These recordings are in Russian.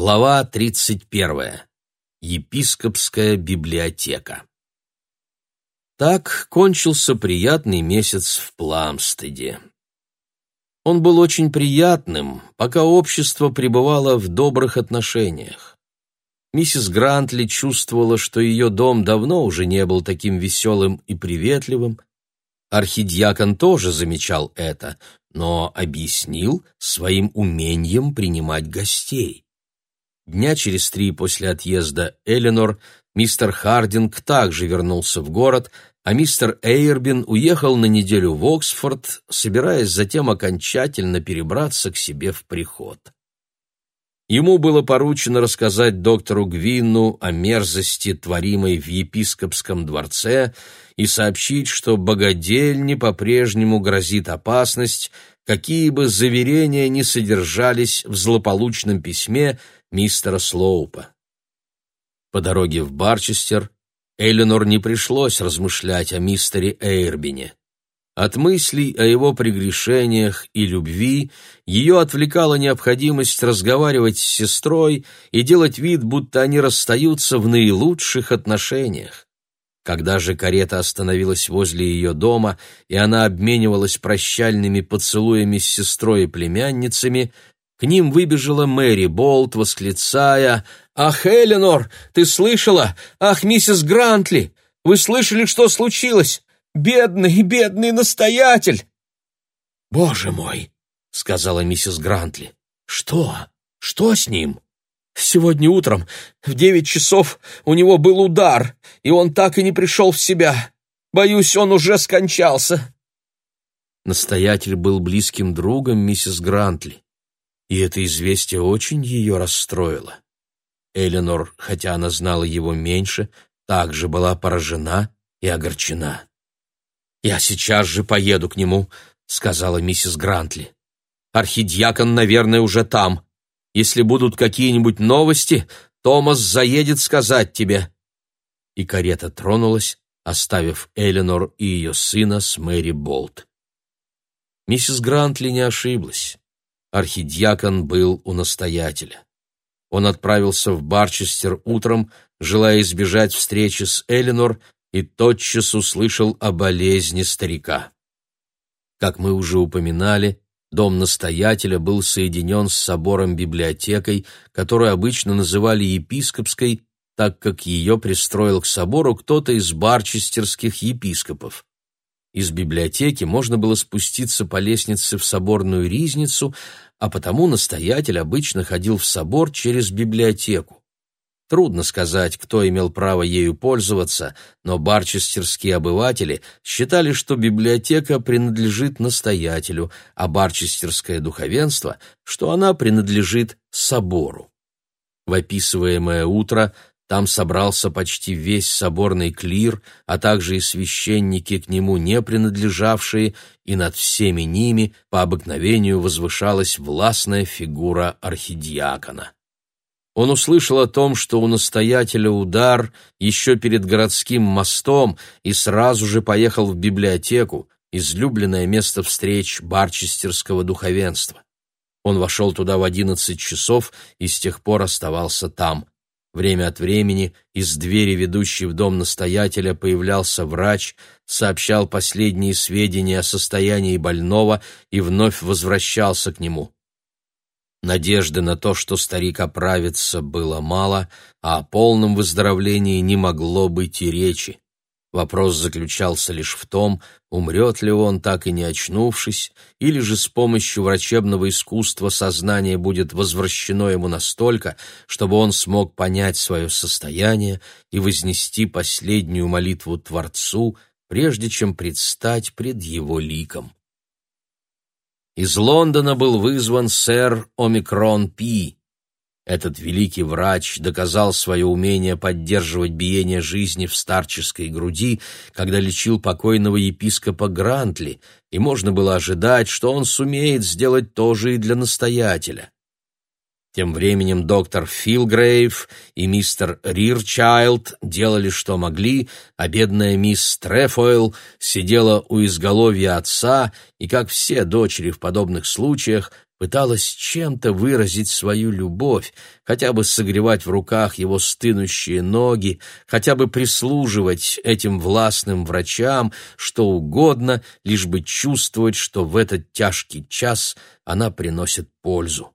Глава 31. Епископская библиотека. Так кончился приятный месяц в Пламстеде. Он был очень приятным, пока общество пребывало в добрых отношениях. Миссис Грантли чувствовала, что ее дом давно уже не был таким веселым и приветливым. Архидиакон тоже замечал это, но объяснил своим умением принимать гостей. Дня через три после отъезда Эленор мистер Хардинг также вернулся в город, а мистер Эйрбин уехал на неделю в Оксфорд, собираясь затем окончательно перебраться к себе в приход. Ему было поручено рассказать доктору Гвинну о мерзости, творимой в епископском дворце, и сообщить, что богадельне по-прежнему грозит опасность, какие бы заверения ни содержались в злополучном письме, мистера Слоупа. По дороге в Барчестер Эленор не пришлось размышлять о мистере Эйрбине. От мыслей о его прегрешениях и любви ее отвлекала необходимость разговаривать с сестрой и делать вид, будто они расстаются в наилучших отношениях. Когда же карета остановилась возле ее дома, и она обменивалась прощальными поцелуями с сестрой и племянницами, к ним выбежала Мэри Болт, восклицая «Ах, Эленор, ты слышала? Ах, миссис Грантли, вы слышали, что случилось? Бедный, бедный настоятель!» «Боже мой!» — сказала миссис Грантли. «Что? Что с ним?» «Сегодня утром в девять часов у него был удар, и он так и не пришел в себя. Боюсь, он уже скончался». Настоятель был близким другом миссис Грантли и это известие очень ее расстроило. Эленор, хотя она знала его меньше, также была поражена и огорчена. «Я сейчас же поеду к нему», — сказала миссис Грантли. «Архидьякон, наверное, уже там. Если будут какие-нибудь новости, Томас заедет сказать тебе». И карета тронулась, оставив Эленор и ее сына с Мэри Болт. Миссис Грантли не ошиблась архидиакон был у настоятеля. Он отправился в Барчестер утром, желая избежать встречи с Эленор, и тотчас услышал о болезни старика. Как мы уже упоминали, дом настоятеля был соединен с собором-библиотекой, которую обычно называли епископской, так как ее пристроил к собору кто-то из барчестерских епископов. Из библиотеки можно было спуститься по лестнице в соборную ризницу, а потому настоятель обычно ходил в собор через библиотеку. Трудно сказать, кто имел право ею пользоваться, но барчестерские обыватели считали, что библиотека принадлежит настоятелю, а барчестерское духовенство, что она принадлежит собору. В описываемое утро там собрался почти весь соборный клир, а также и священники, к нему не принадлежавшие, и над всеми ними по обыкновению возвышалась властная фигура архидиакона. Он услышал о том, что у настоятеля удар еще перед городским мостом, и сразу же поехал в библиотеку, излюбленное место встреч барчестерского духовенства. Он вошел туда в одиннадцать часов и с тех пор оставался там – Время от времени из двери, ведущей в дом настоятеля, появлялся врач, сообщал последние сведения о состоянии больного и вновь возвращался к нему. Надежды на то, что старик оправится, было мало, а о полном выздоровлении не могло быть и речи. Вопрос заключался лишь в том, умрет ли он, так и не очнувшись, или же с помощью врачебного искусства сознание будет возвращено ему настолько, чтобы он смог понять свое состояние и вознести последнюю молитву Творцу, прежде чем предстать пред его ликом. Из Лондона был вызван сэр Омикрон Пи, этот великий врач доказал свое умение поддерживать биение жизни в старческой груди, когда лечил покойного епископа Грантли, и можно было ожидать, что он сумеет сделать то же и для настоятеля. Тем временем доктор Филгрейв и мистер Рирчайлд делали, что могли, а бедная мисс Трефойл сидела у изголовья отца и, как все дочери в подобных случаях, пыталась чем-то выразить свою любовь, хотя бы согревать в руках его стынущие ноги, хотя бы прислуживать этим властным врачам, что угодно, лишь бы чувствовать, что в этот тяжкий час она приносит пользу.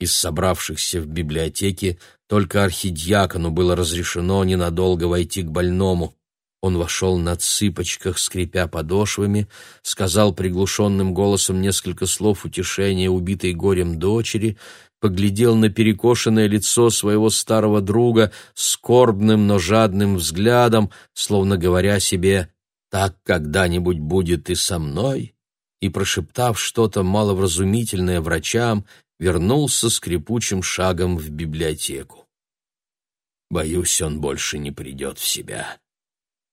Из собравшихся в библиотеке только архидиакону было разрешено ненадолго войти к больному. Он вошел на цыпочках, скрипя подошвами, сказал приглушенным голосом несколько слов утешения убитой горем дочери, поглядел на перекошенное лицо своего старого друга скорбным, но жадным взглядом, словно говоря себе «так когда-нибудь будет и со мной», и, прошептав что-то маловразумительное врачам, вернулся скрипучим шагом в библиотеку. «Боюсь, он больше не придет в себя»,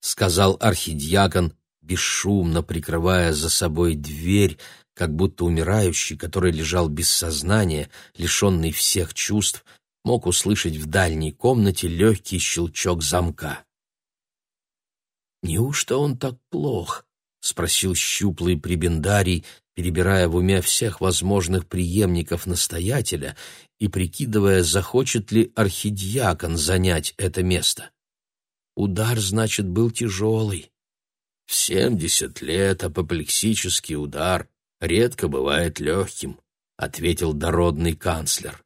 сказал архидиакон, бесшумно прикрывая за собой дверь, как будто умирающий, который лежал без сознания, лишенный всех чувств, мог услышать в дальней комнате легкий щелчок замка. «Неужто он так плох?» — спросил щуплый прибендарий, перебирая в уме всех возможных преемников настоятеля и прикидывая, захочет ли архидиакон занять это место. Удар, значит, был тяжелый. В семьдесят лет апоплексический удар редко бывает легким, ответил дородный канцлер.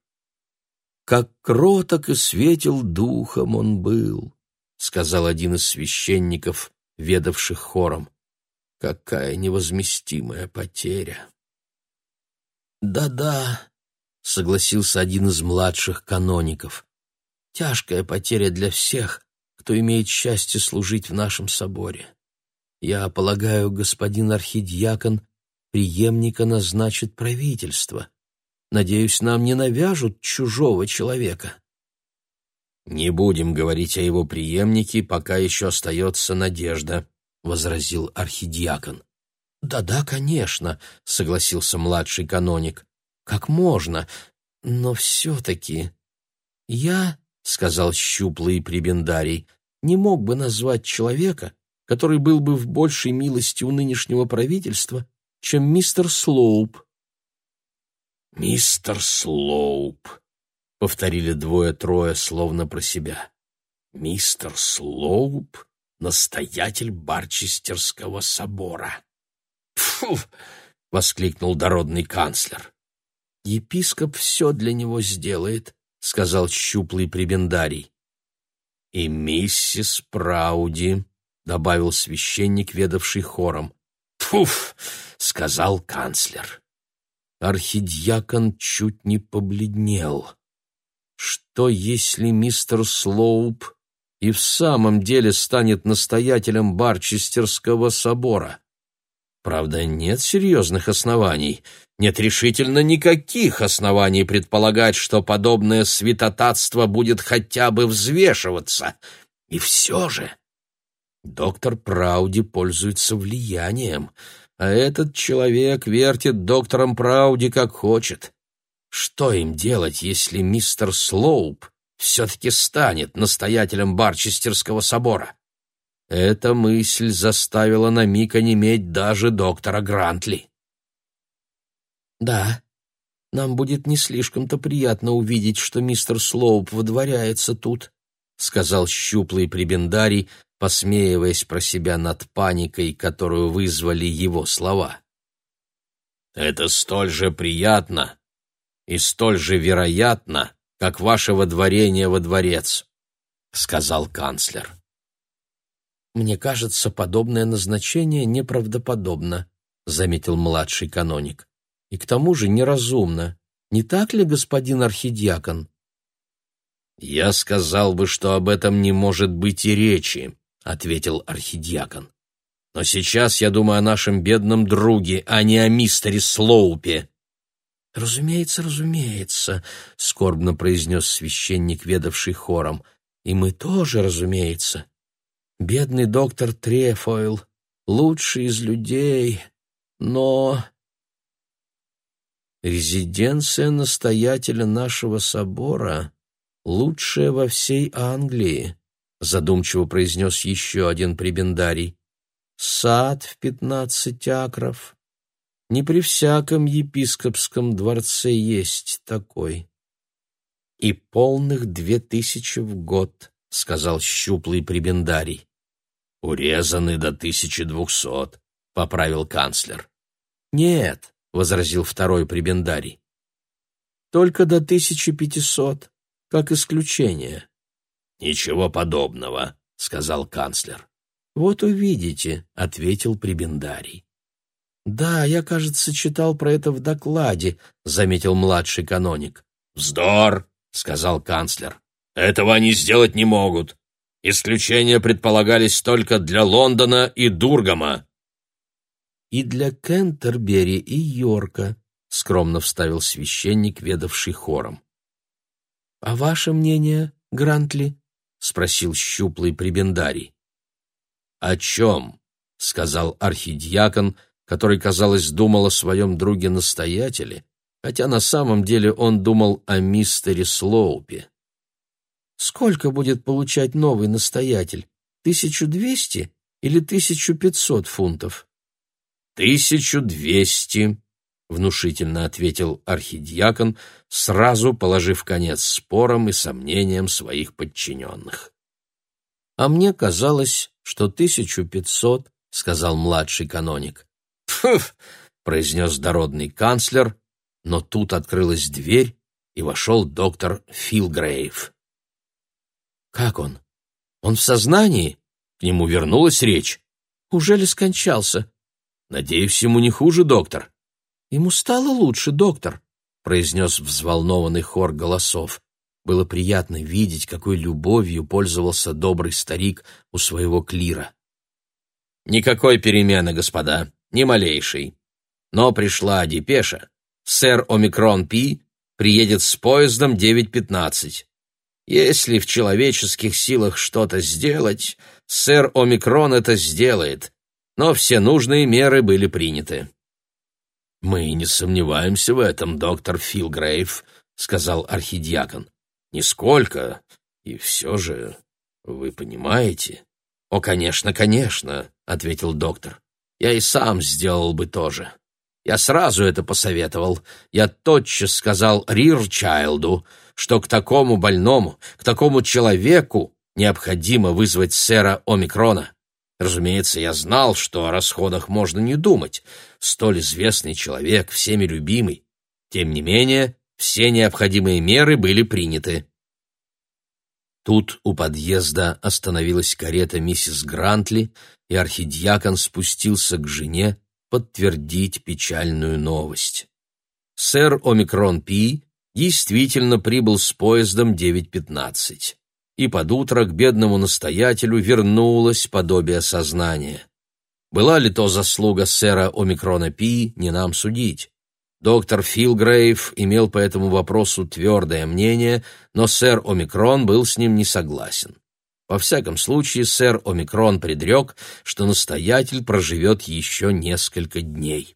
Как кроток и светил духом он был, сказал один из священников, ведавших хором. Какая невозместимая потеря. Да-да, согласился один из младших каноников. Тяжкая потеря для всех, кто имеет счастье служить в нашем соборе. Я полагаю, господин архидиакон, преемника назначит правительство. Надеюсь, нам не навяжут чужого человека. Не будем говорить о его преемнике, пока еще остается надежда, возразил архидиакон. Да-да, конечно, согласился младший каноник. Как можно, но все-таки я — сказал щуплый прибендарий, — не мог бы назвать человека, который был бы в большей милости у нынешнего правительства, чем мистер Слоуп. «Мистер Слоуп», — повторили двое-трое, словно про себя. «Мистер Слоуп, настоятель Барчестерского собора». «Фу!» — воскликнул дородный канцлер. «Епископ все для него сделает», — сказал щуплый прибендарий. «И миссис Прауди», — добавил священник, ведавший хором. «Пфуф!» — сказал канцлер. Архидьякон чуть не побледнел. Что, если мистер Слоуп и в самом деле станет настоятелем Барчестерского собора? Правда, нет серьезных оснований, нет решительно никаких оснований предполагать, что подобное святотатство будет хотя бы взвешиваться. И все же доктор Прауди пользуется влиянием, а этот человек вертит доктором Прауди как хочет. Что им делать, если мистер Слоуп все-таки станет настоятелем Барчестерского собора? Эта мысль заставила на миг онеметь даже доктора Грантли. «Да, нам будет не слишком-то приятно увидеть, что мистер Слоуп водворяется тут», сказал щуплый прибендарий, посмеиваясь про себя над паникой, которую вызвали его слова. «Это столь же приятно и столь же вероятно, как ваше водворение во дворец», сказал канцлер. «Мне кажется, подобное назначение неправдоподобно», заметил младший каноник и к тому же неразумно. Не так ли, господин архидиакон? Я сказал бы, что об этом не может быть и речи, ответил архидиакон. Но сейчас я думаю о нашем бедном друге, а не о мистере Слоупе. Разумеется, разумеется, скорбно произнес священник, ведавший хором. И мы тоже, разумеется. Бедный доктор Трефойл, лучший из людей, но Резиденция настоятеля нашего собора лучшая во всей Англии, задумчиво произнес еще один прибендарий. Сад в пятнадцать акров, Не при всяком епископском дворце есть такой. И полных две тысячи в год, — сказал щуплый прибендарий. «Урезаны до тысячи двухсот», — поправил канцлер. «Нет», — возразил второй прибендарий. «Только до тысячи пятисот, как исключение». «Ничего подобного», — сказал канцлер. «Вот увидите», — ответил прибендарий. «Да, я, кажется, читал про это в докладе», — заметил младший каноник. «Вздор!» — сказал канцлер. «Этого они сделать не могут. Исключения предполагались только для Лондона и Дургама». «И для Кентербери и Йорка», — скромно вставил священник, ведавший хором. «А ваше мнение, Грантли?» — спросил щуплый прибендарий. «О чем?» — сказал архидиакон, который, казалось, думал о своем друге-настоятеле, хотя на самом деле он думал о мистере Слоупе. «Сколько будет получать новый настоятель? Тысячу двести или тысячу пятьсот фунтов?» «Тысячу двести», — внушительно ответил архидиакон, сразу положив конец спорам и сомнениям своих подчиненных. «А мне казалось, что тысячу пятьсот», — сказал младший каноник. «Фуф!» — произнес дородный канцлер, но тут открылась дверь, и вошел доктор Филгрейв. «Как он? Он в сознании?» К нему вернулась речь. «Уже ли скончался?» «Надеюсь, ему не хуже, доктор». «Ему стало лучше, доктор», — произнес взволнованный хор голосов. Было приятно видеть, какой любовью пользовался добрый старик у своего клира. «Никакой перемены, господа, ни малейшей. Но пришла депеша. Сэр Омикрон Пи приедет с поездом 9.15. Если в человеческих силах что-то сделать, сэр Омикрон это сделает, но все нужные меры были приняты. «Мы не сомневаемся в этом, доктор Филгрейв», — сказал архидиакон. «Нисколько. И все же, вы понимаете?» «О, конечно, конечно», — ответил доктор. «Я и сам сделал бы то же. Я сразу это посоветовал. Я тотчас сказал Рирчайлду, что к такому больному, к такому человеку необходимо вызвать сэра Омикрона. Разумеется, я знал, что о расходах можно не думать. Столь известный человек, всеми любимый. Тем не менее, все необходимые меры были приняты. Тут у подъезда остановилась карета миссис Грантли, и архидиакон спустился к жене подтвердить печальную новость. Сэр Омикрон Пи действительно прибыл с поездом 9.15, и под утро к бедному настоятелю вернулось подобие сознания. Была ли то заслуга сэра Омикрона Пи, не нам судить. Доктор Филгрейв имел по этому вопросу твердое мнение, но сэр Омикрон был с ним не согласен. Во всяком случае, сэр Омикрон предрек, что настоятель проживет еще несколько дней.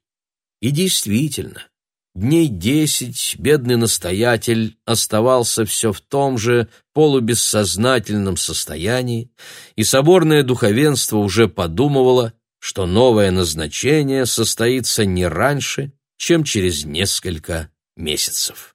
И действительно, дней десять бедный настоятель оставался все в том же полубессознательном состоянии, и соборное духовенство уже подумывало, что новое назначение состоится не раньше, чем через несколько месяцев.